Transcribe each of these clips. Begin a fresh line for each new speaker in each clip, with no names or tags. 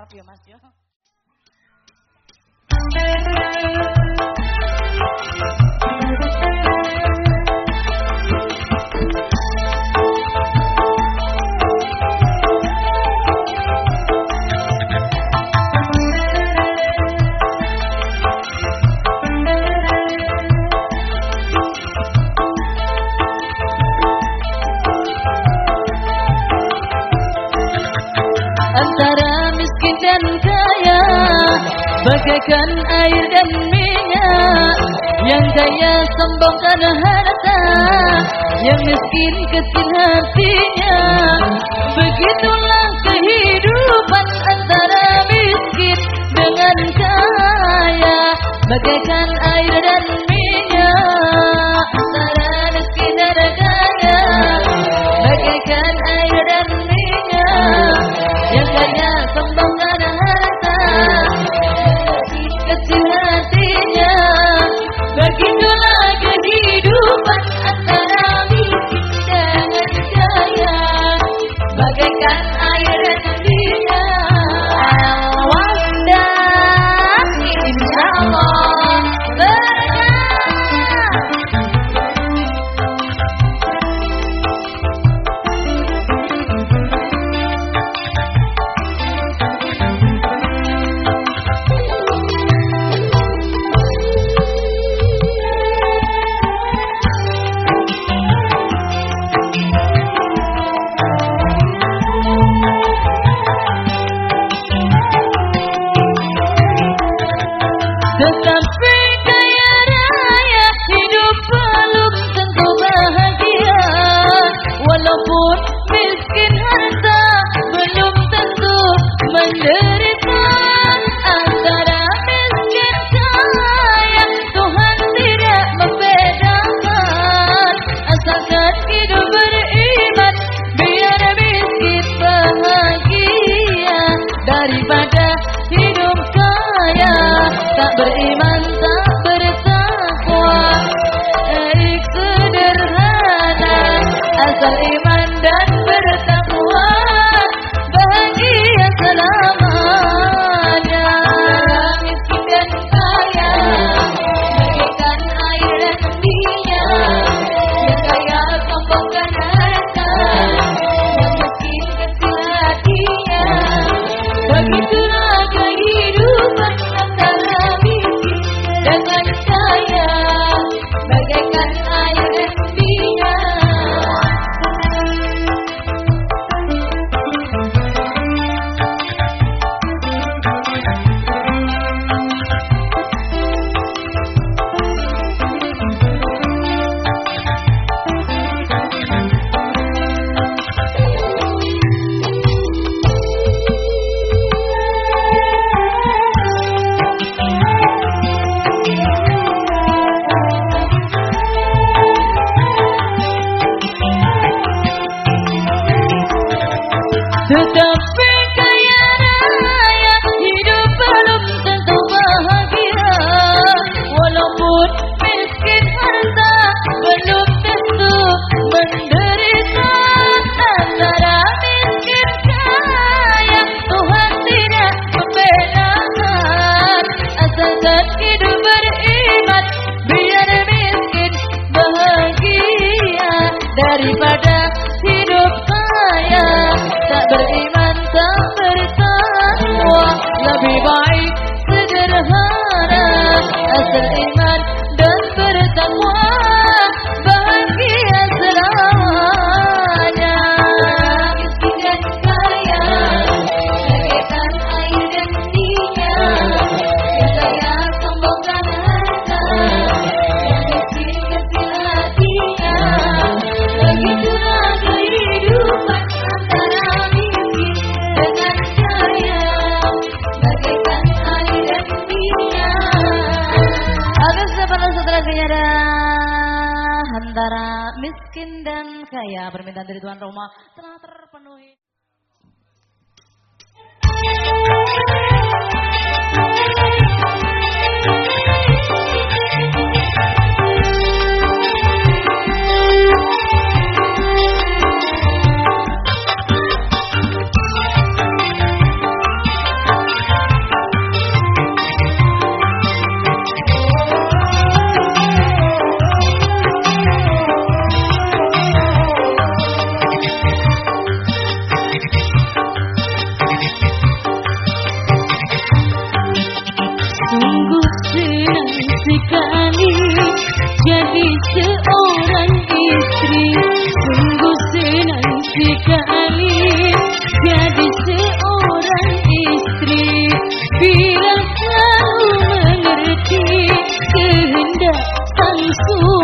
rápido más yo. Bagaikan air dan minyak Yang kaya sombongkan harta Yang miskin kecil hatinya. Begitulah kehidupan antara miskin dengan kaya. Bagaikan air dan minyak
permintaan dari tuan rumah. Telah
sekali jadi seorang istri. Bilang kau mengerti kehendak sang suami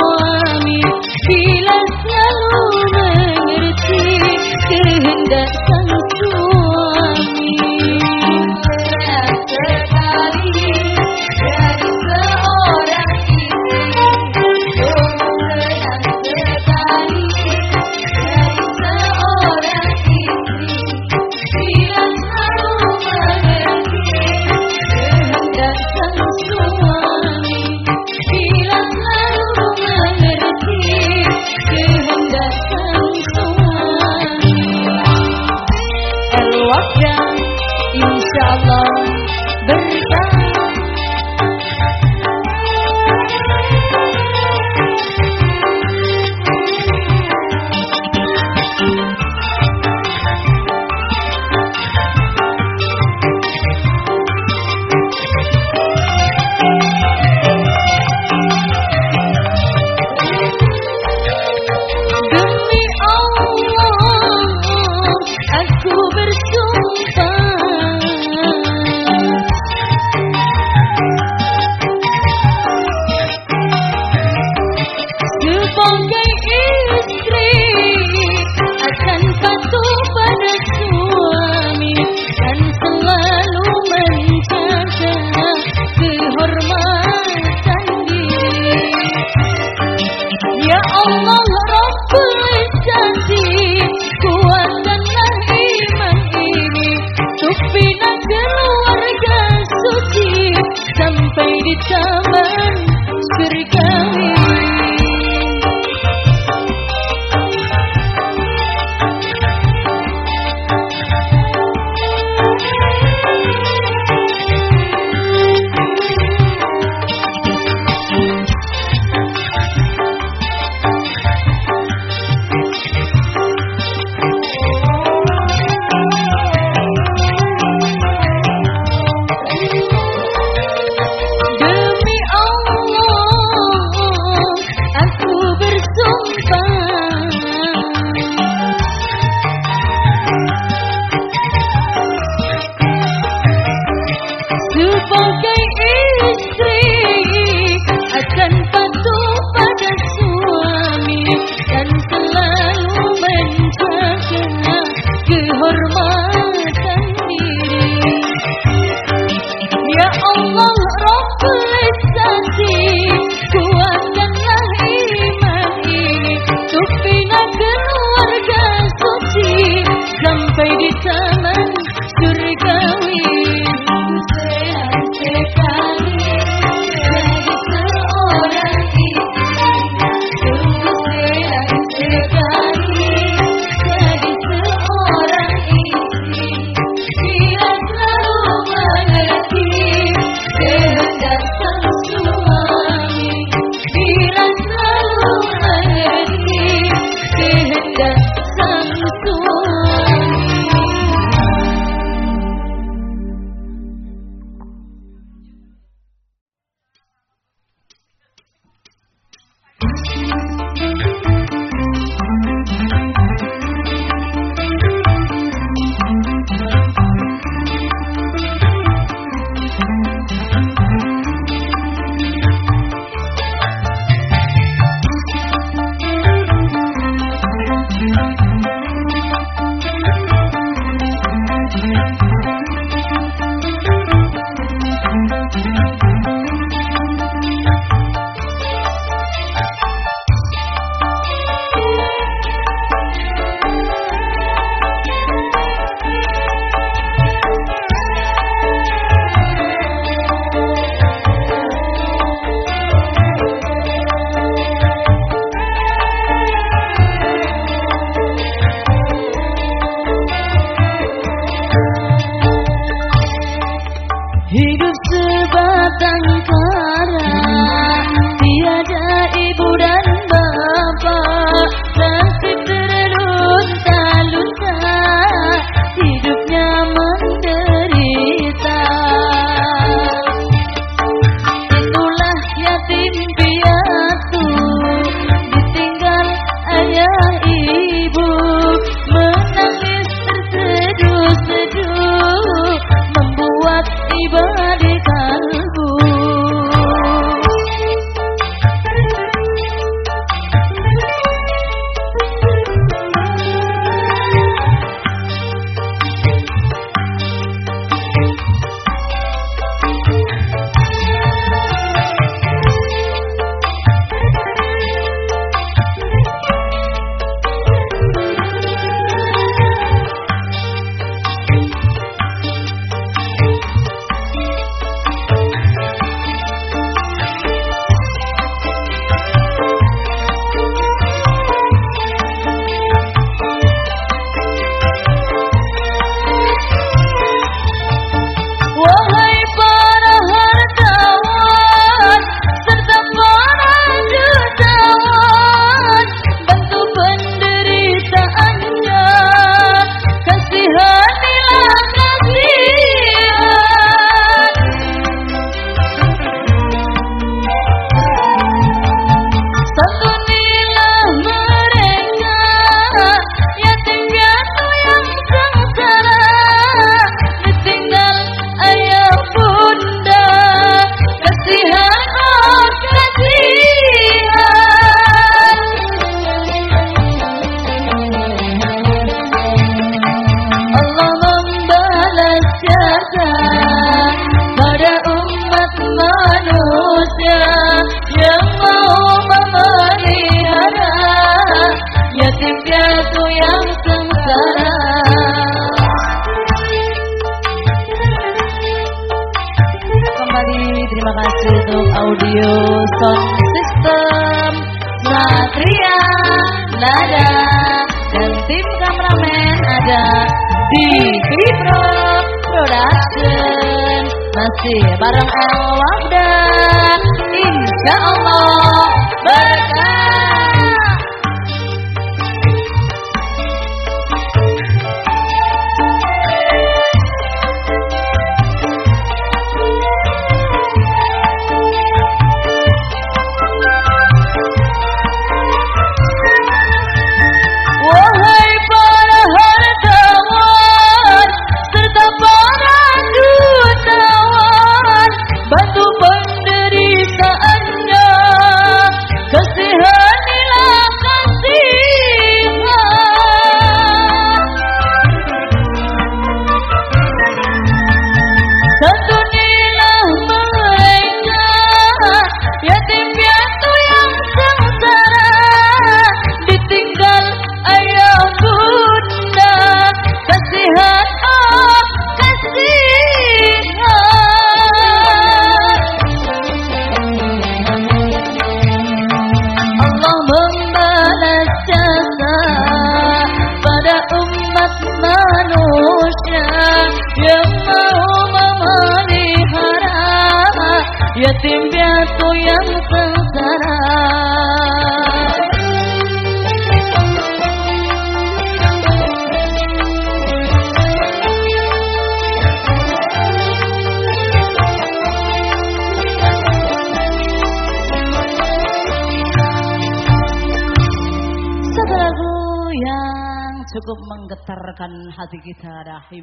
هذه راحي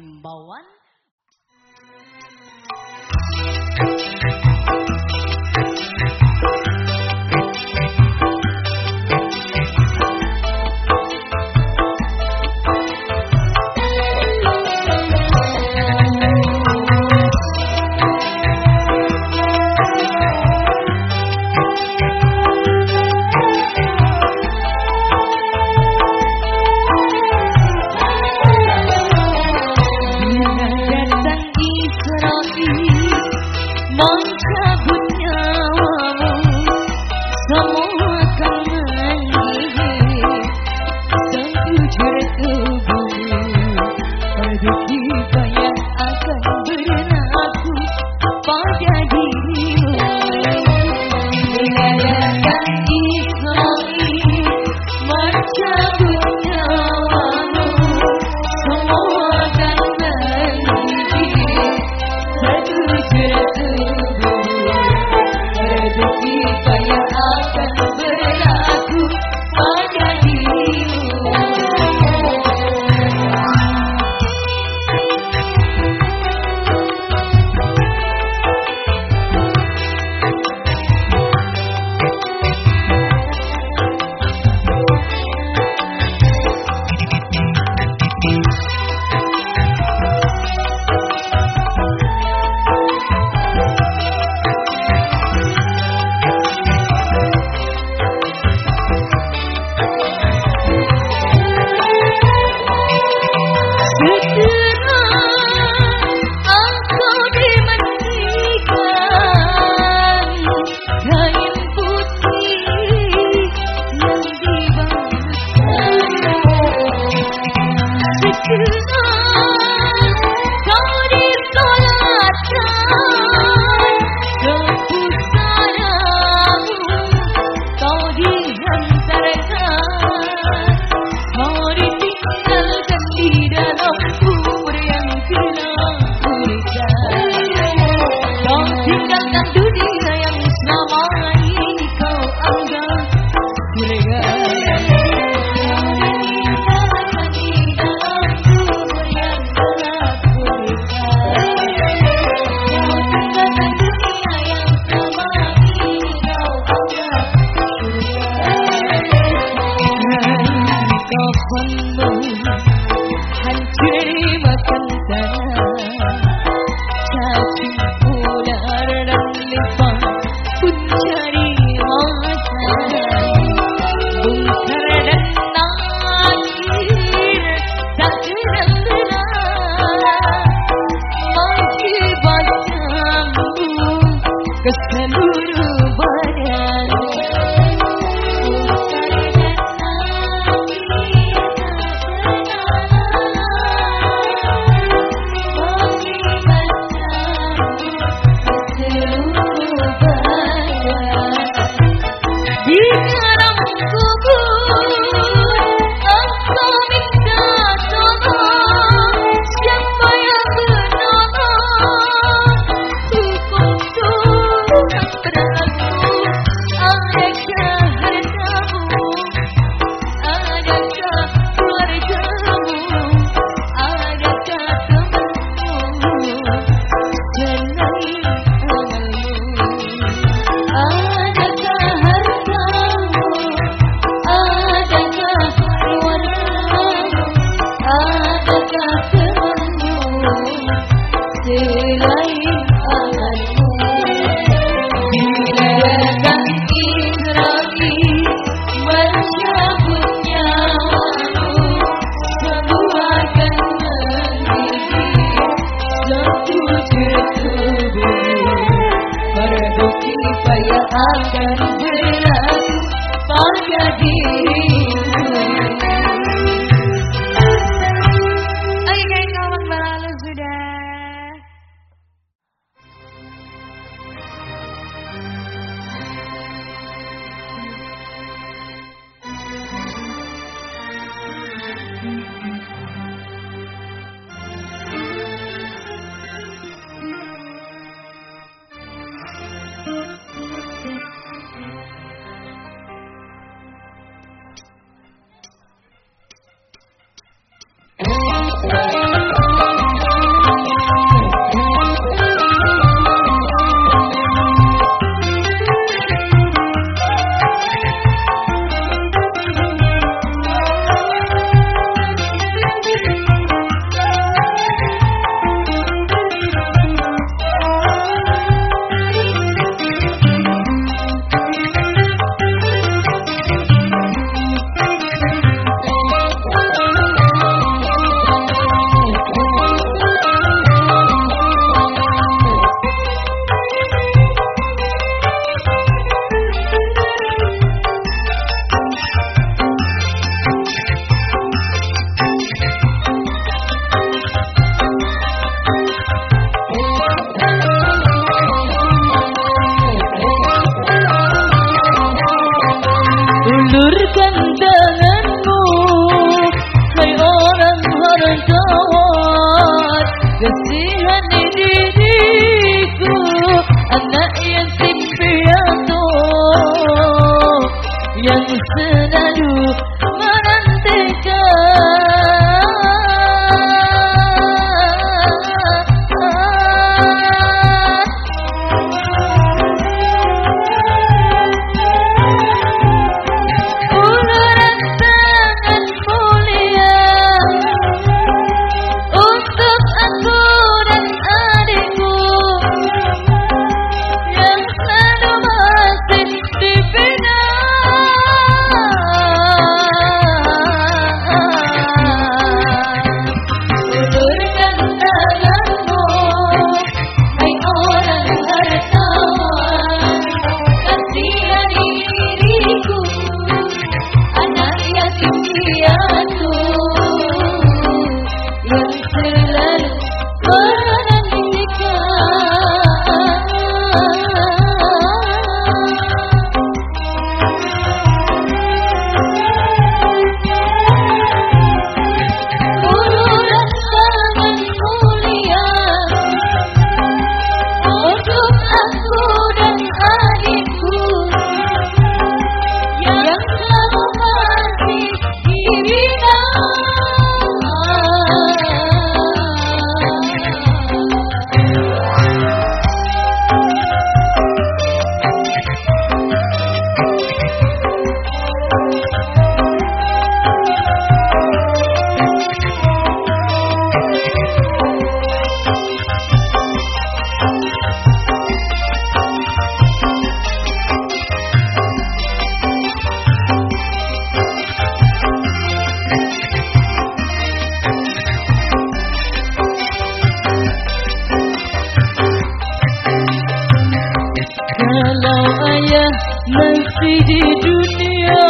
di dunia.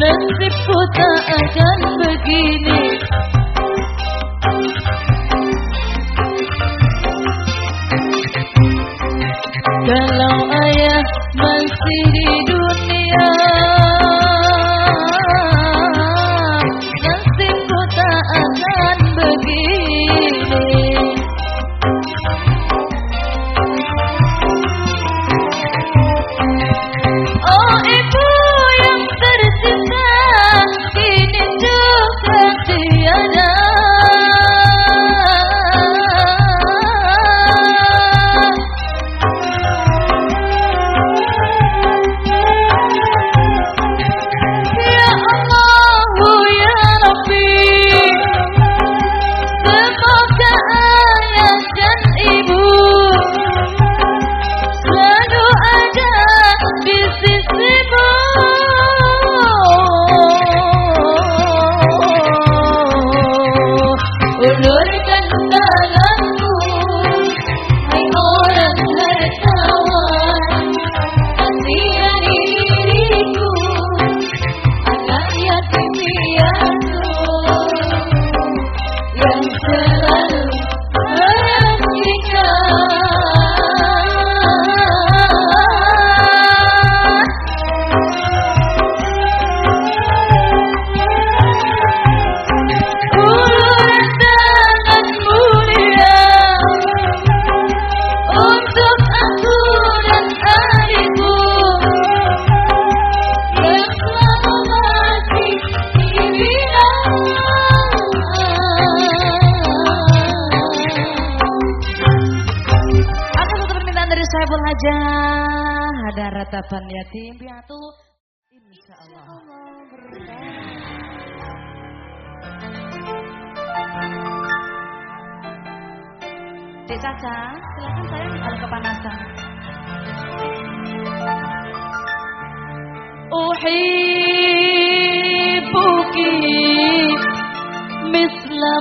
Nasibku tak akan begini.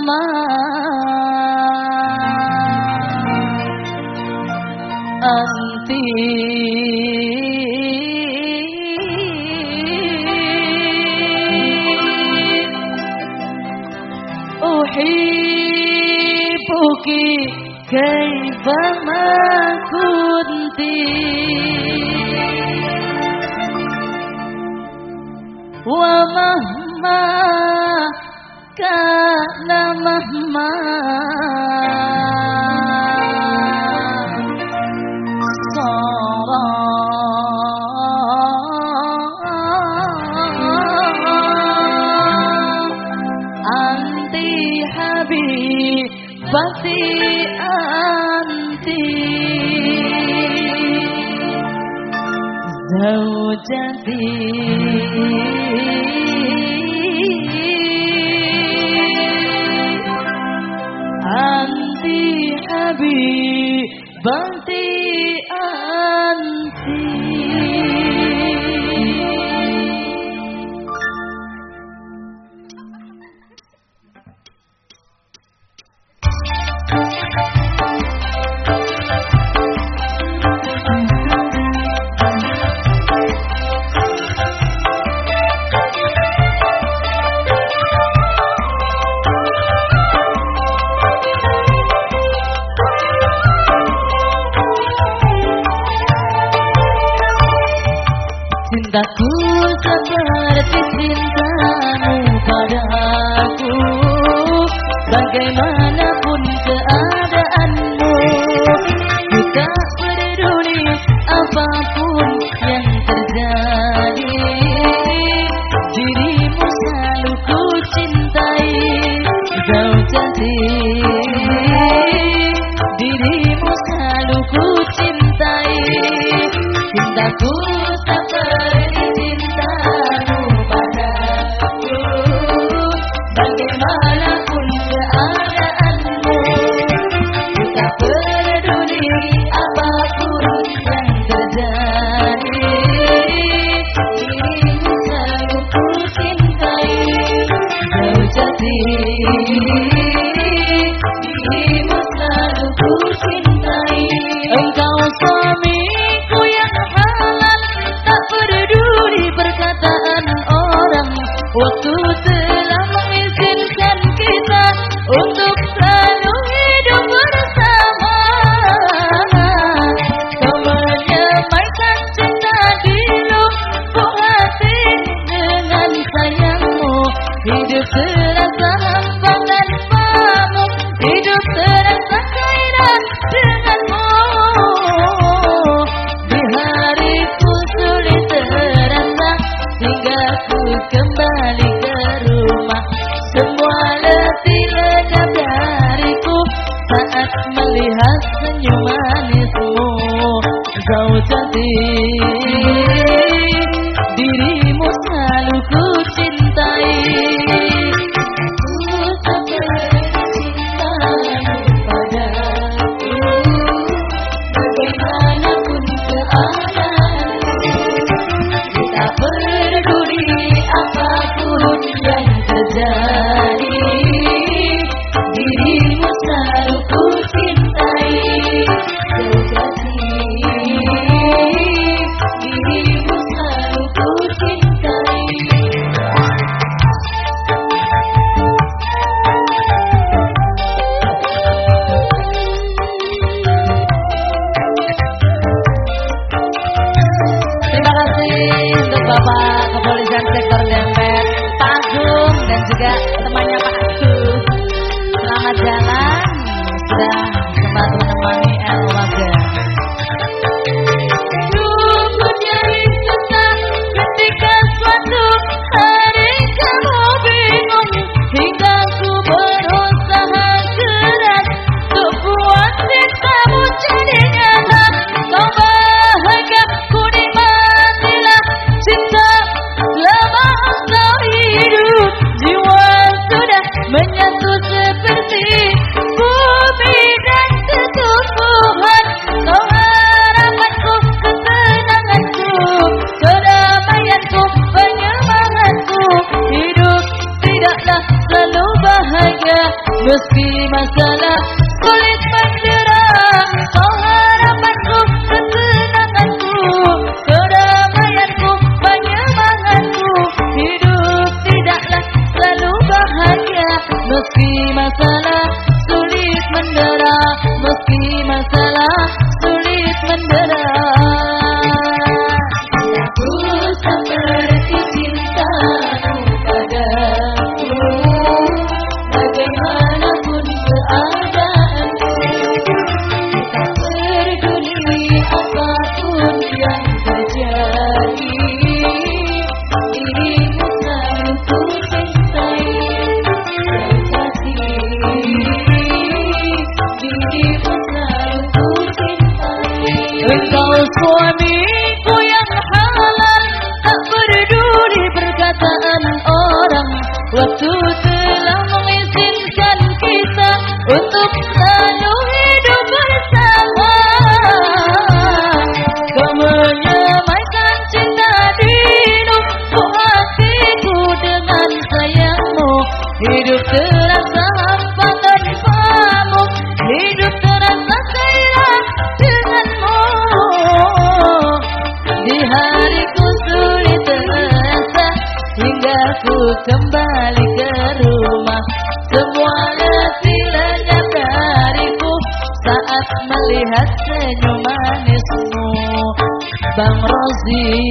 Mama
asma Fati anti Zawjati Zawjati. la cruz.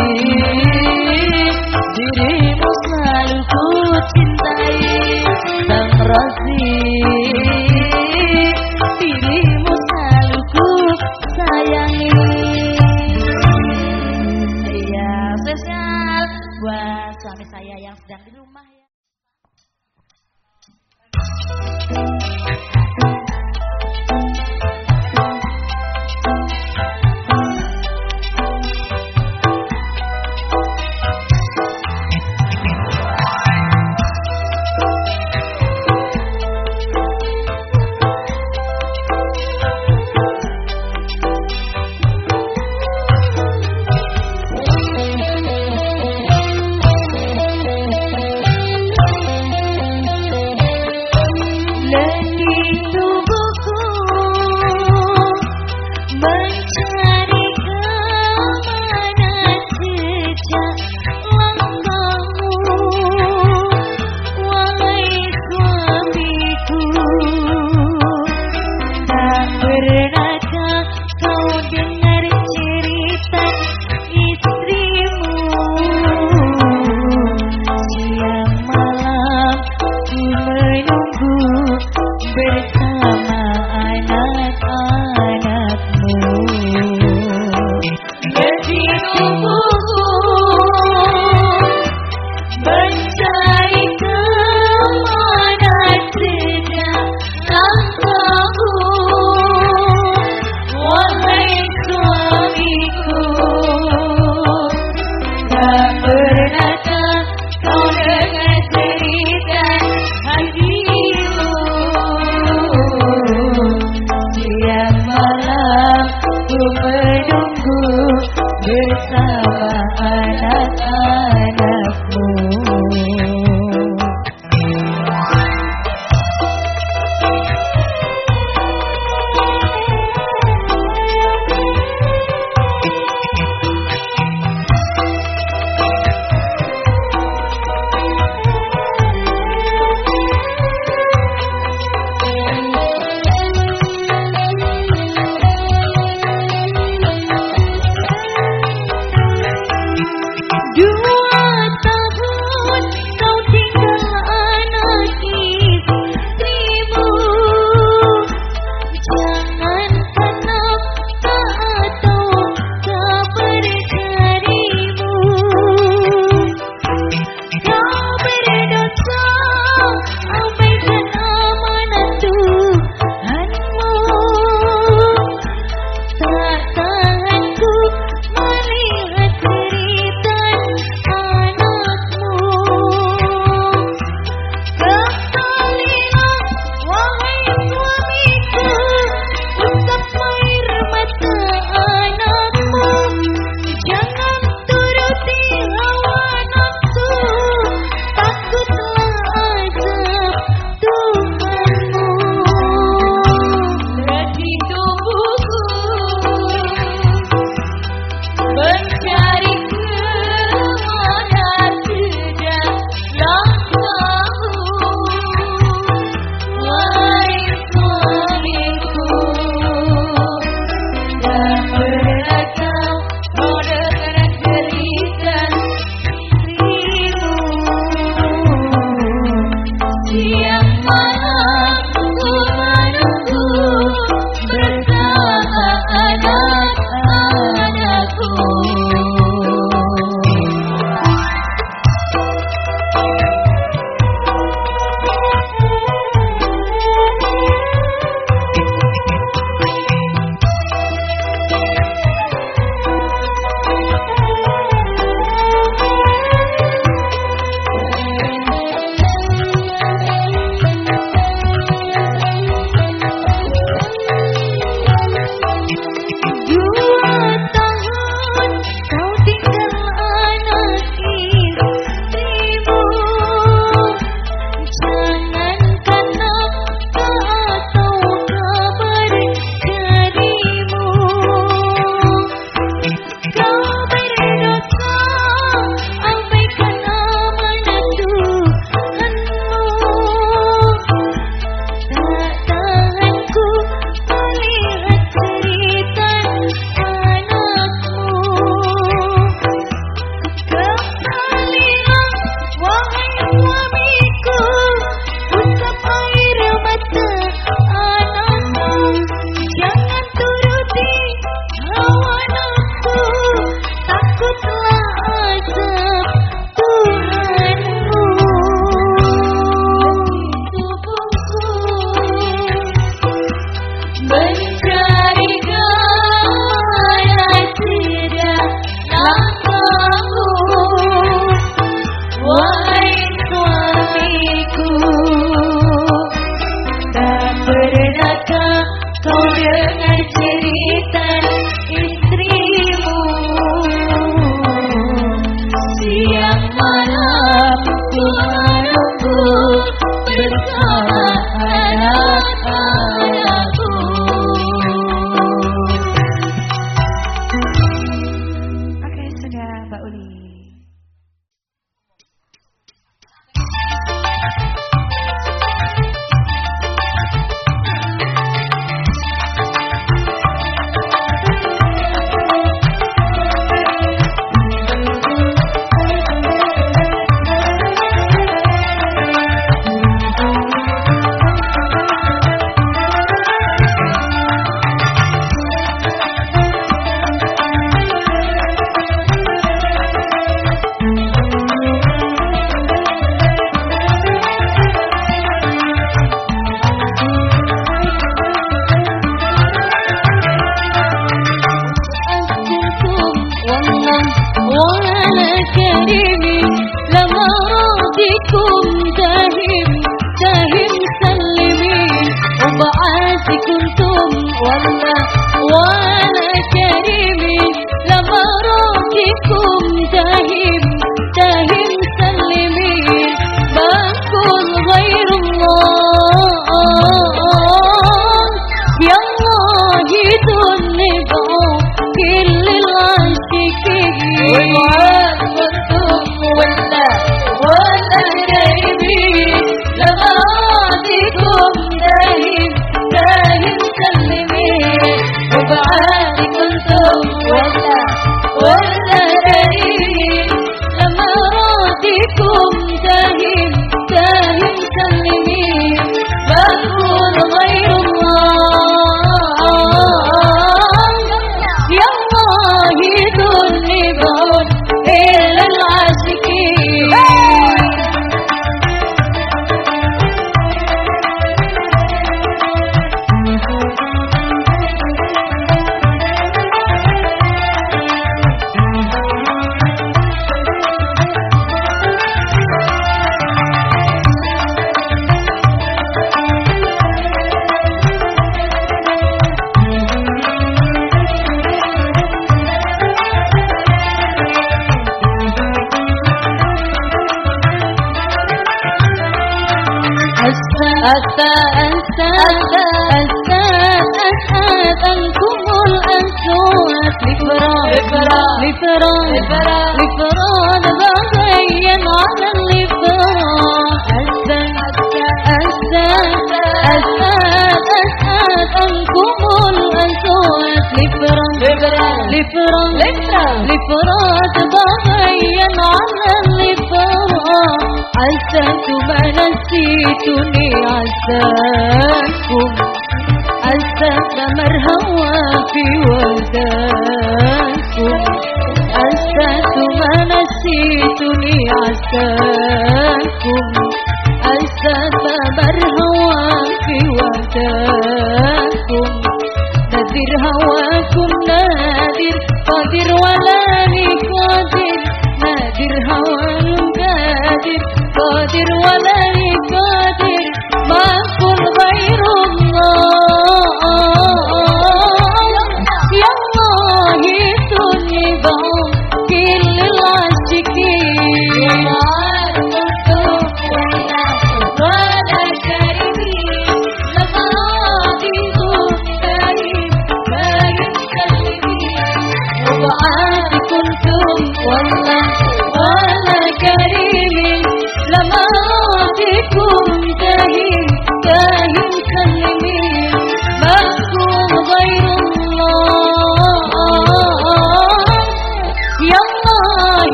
Thank you.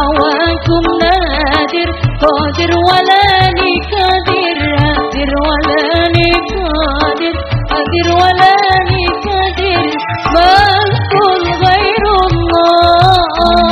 هواكم نادر. قادر ولاني قادر قادر ولاني قادر قادر ولاني قادر ملك غير الله.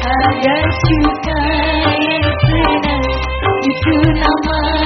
Ada juga yang senang Itu namanya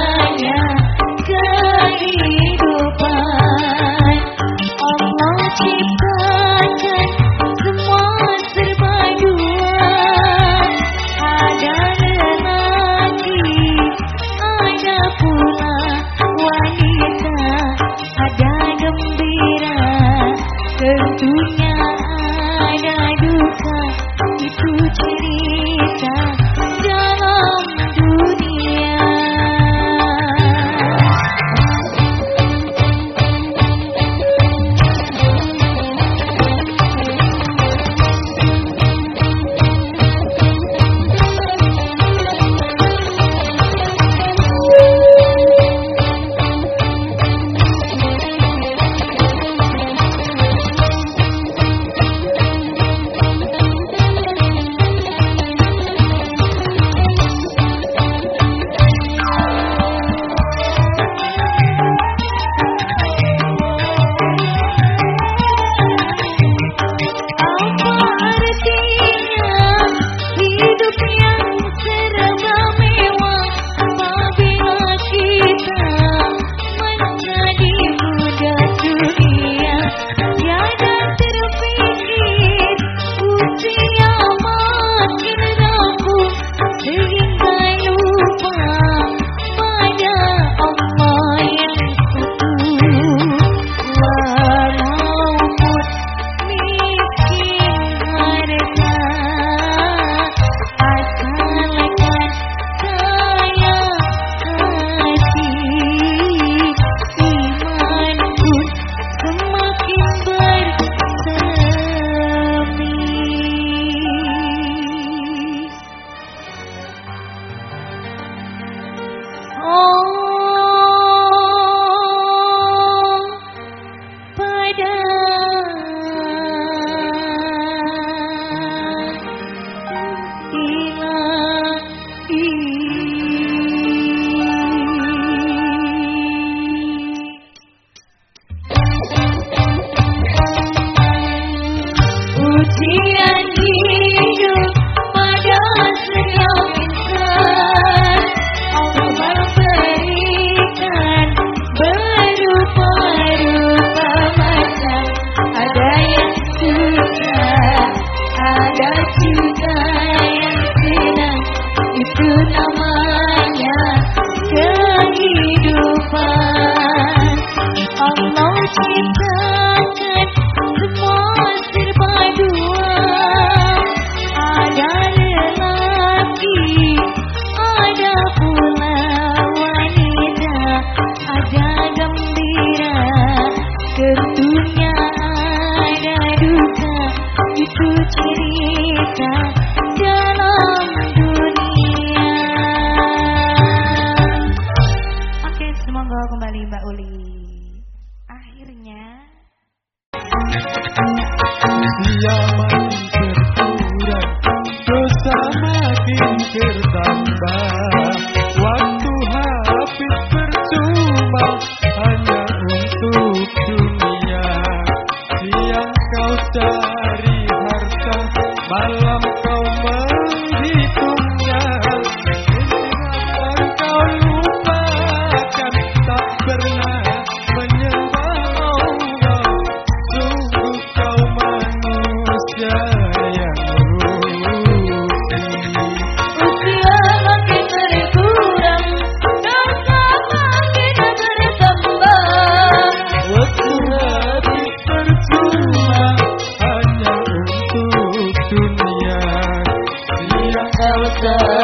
Yeah.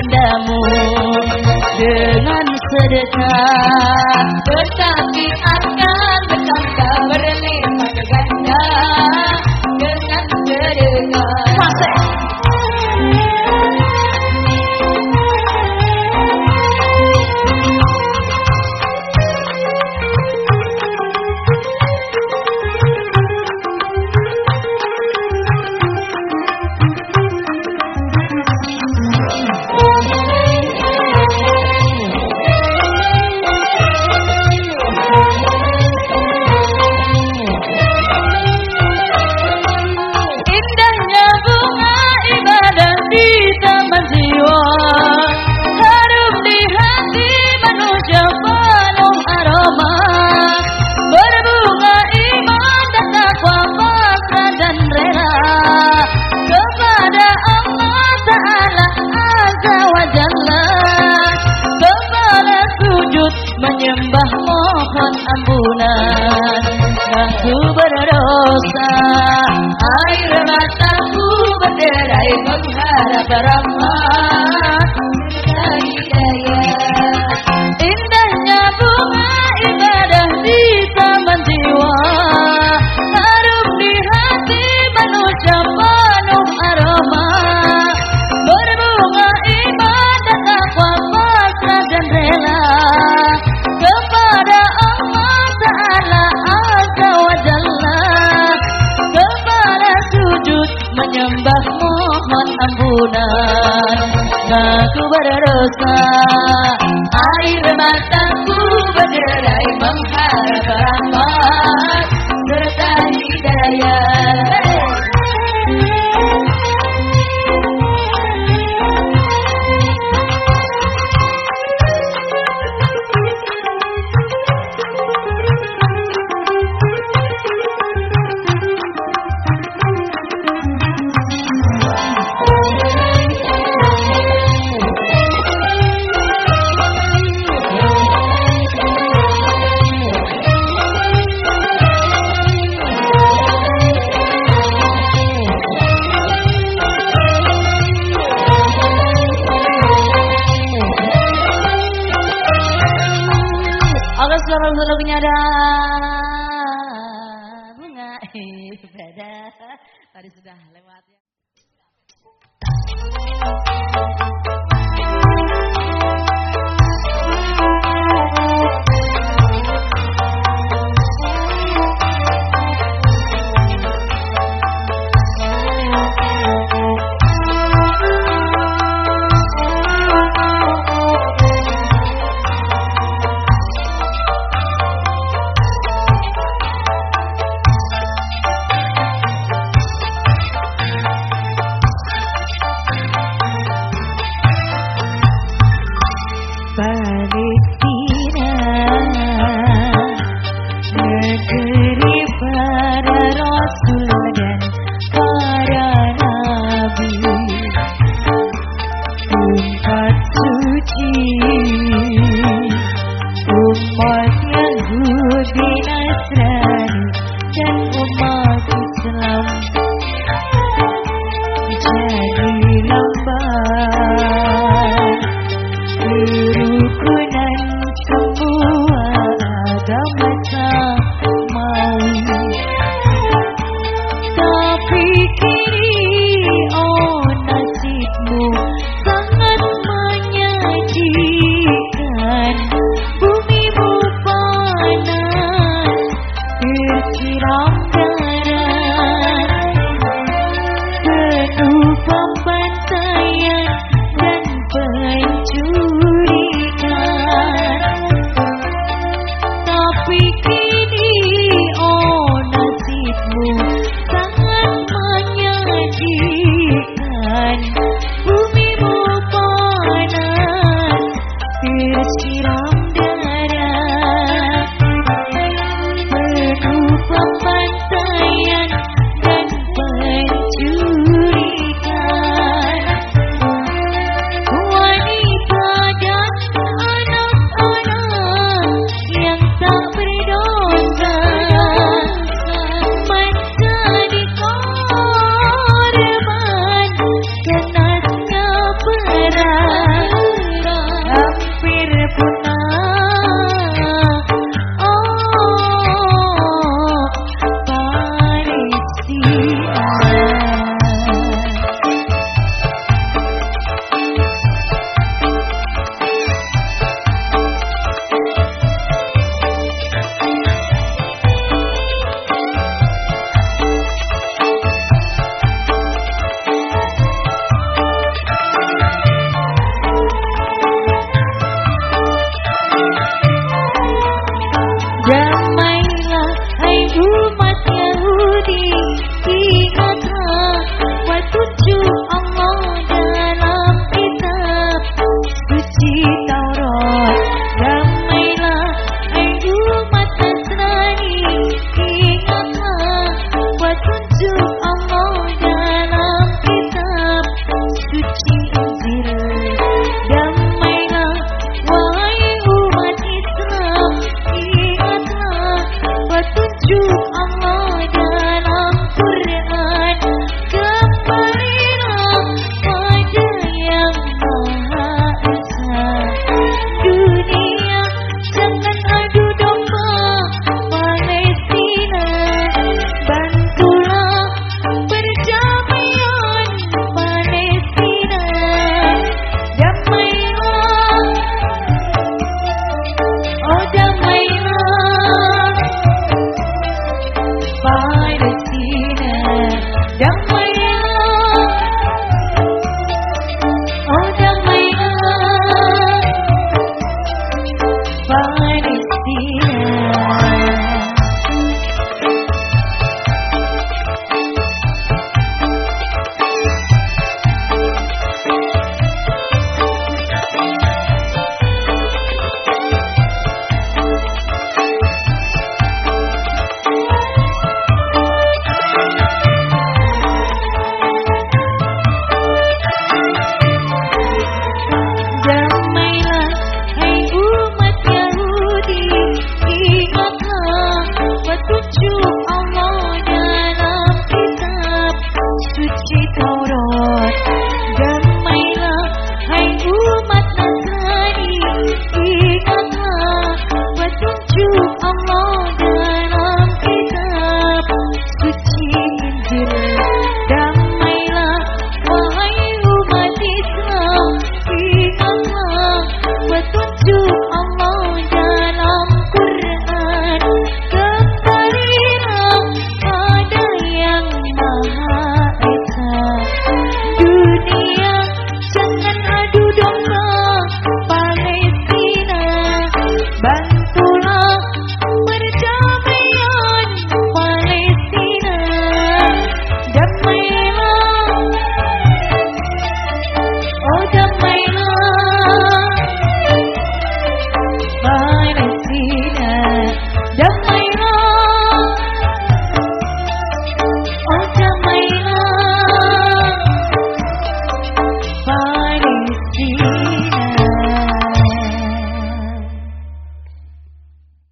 Harta bendamu dengan sedekah tetapi Basta